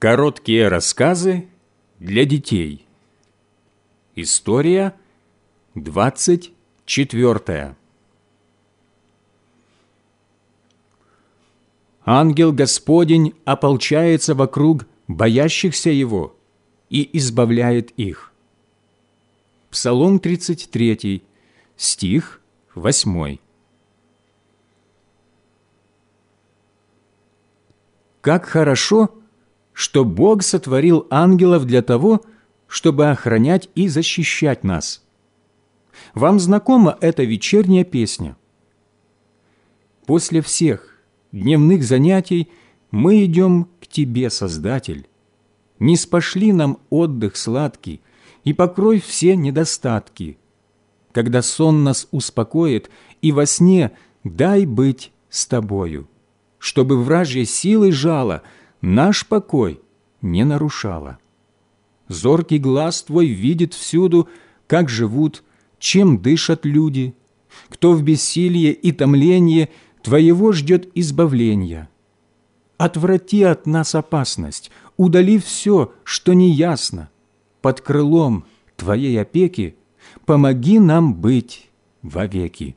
Короткие рассказы для детей. История 24. Ангел Господень ополчается вокруг боящихся Его и избавляет их. Псалом 33, стих 8. Как хорошо, что Бог сотворил ангелов для того, чтобы охранять и защищать нас. Вам знакома эта вечерняя песня? После всех дневных занятий мы идем к Тебе, Создатель. Не спошли нам отдых сладкий и покрой все недостатки. Когда сон нас успокоит, и во сне дай быть с Тобою, чтобы вражья силы жало – наш покой не нарушала. Зоркий глаз Твой видит всюду, как живут, чем дышат люди, кто в бессилии и томлении Твоего ждет избавления. Отврати от нас опасность, удали все, что неясно. Под крылом Твоей опеки помоги нам быть вовеки.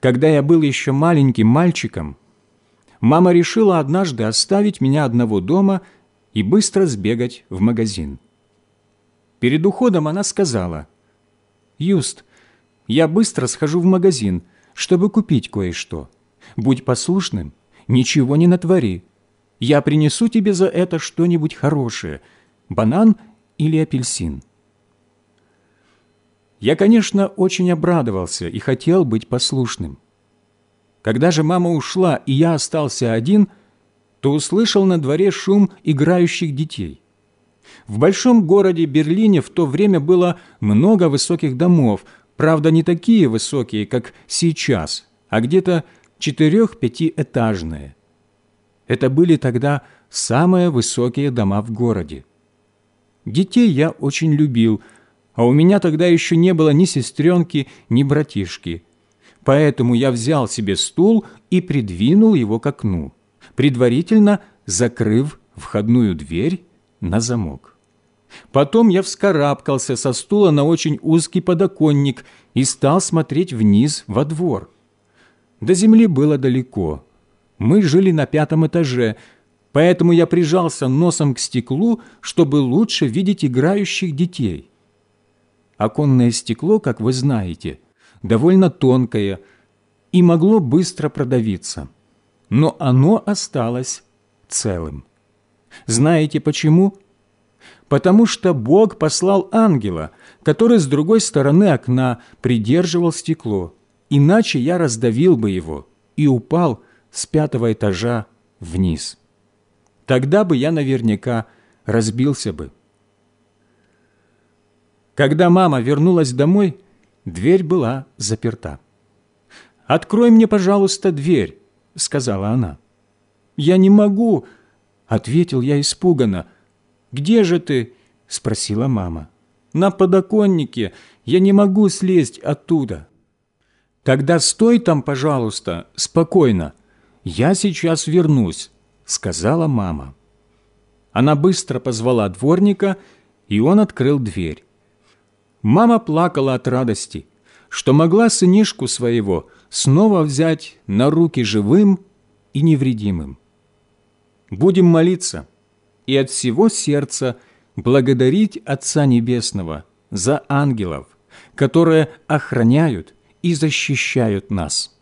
Когда я был еще маленьким мальчиком, мама решила однажды оставить меня одного дома и быстро сбегать в магазин. Перед уходом она сказала, «Юст, я быстро схожу в магазин, чтобы купить кое-что. Будь послушным, ничего не натвори. Я принесу тебе за это что-нибудь хорошее, банан или апельсин». Я, конечно, очень обрадовался и хотел быть послушным. Когда же мама ушла, и я остался один, то услышал на дворе шум играющих детей. В большом городе Берлине в то время было много высоких домов, правда, не такие высокие, как сейчас, а где-то четырех-пятиэтажные. Это были тогда самые высокие дома в городе. Детей я очень любил – а у меня тогда еще не было ни сестренки, ни братишки. Поэтому я взял себе стул и придвинул его к окну, предварительно закрыв входную дверь на замок. Потом я вскарабкался со стула на очень узкий подоконник и стал смотреть вниз во двор. До земли было далеко. Мы жили на пятом этаже, поэтому я прижался носом к стеклу, чтобы лучше видеть играющих детей. Оконное стекло, как вы знаете, довольно тонкое и могло быстро продавиться, но оно осталось целым. Знаете почему? Потому что Бог послал ангела, который с другой стороны окна придерживал стекло, иначе я раздавил бы его и упал с пятого этажа вниз. Тогда бы я наверняка разбился бы. Когда мама вернулась домой, дверь была заперта. «Открой мне, пожалуйста, дверь», — сказала она. «Я не могу», — ответил я испуганно. «Где же ты?» — спросила мама. «На подоконнике. Я не могу слезть оттуда». «Тогда стой там, пожалуйста, спокойно. Я сейчас вернусь», — сказала мама. Она быстро позвала дворника, и он открыл дверь. Мама плакала от радости, что могла сынишку своего снова взять на руки живым и невредимым. Будем молиться и от всего сердца благодарить Отца Небесного за ангелов, которые охраняют и защищают нас.